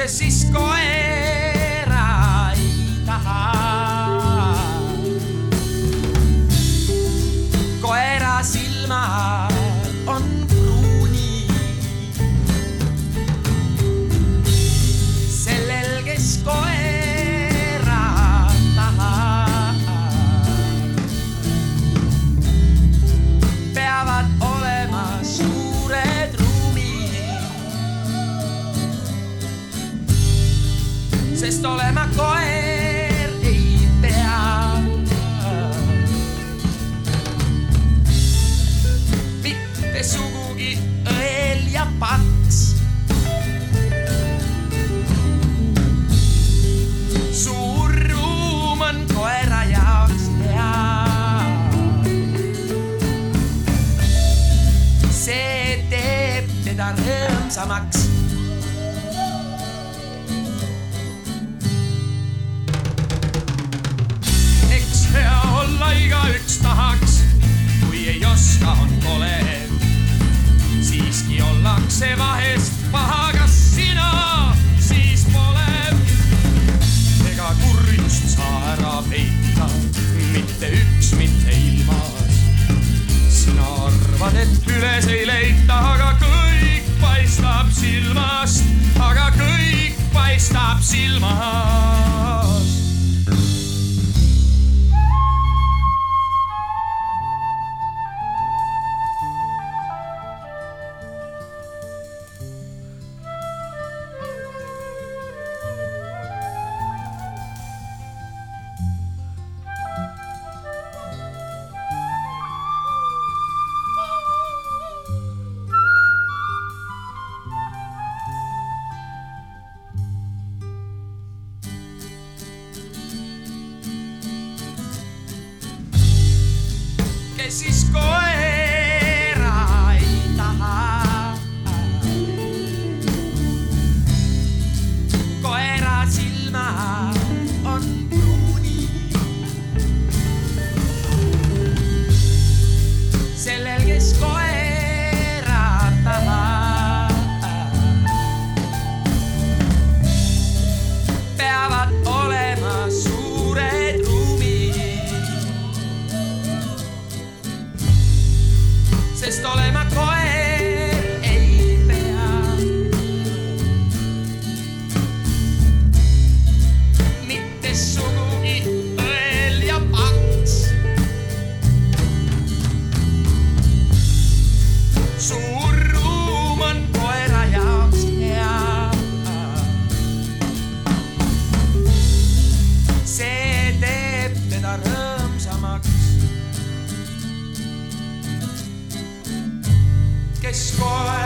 kes siis koera sest olema koer ei pea. mitte sugugi õel ja paks. suur ruum on koera jaoks hea. see teeb teda rõõmsamaks ollakse vahest paha, kas sina siis pole? ega kurjust saa ära peita, mitte üks, mitte ilmas. sina arvad, et üles ei leita, aga kõik paistab silmast, aga kõik paistab silmast. desescolhas. destroy.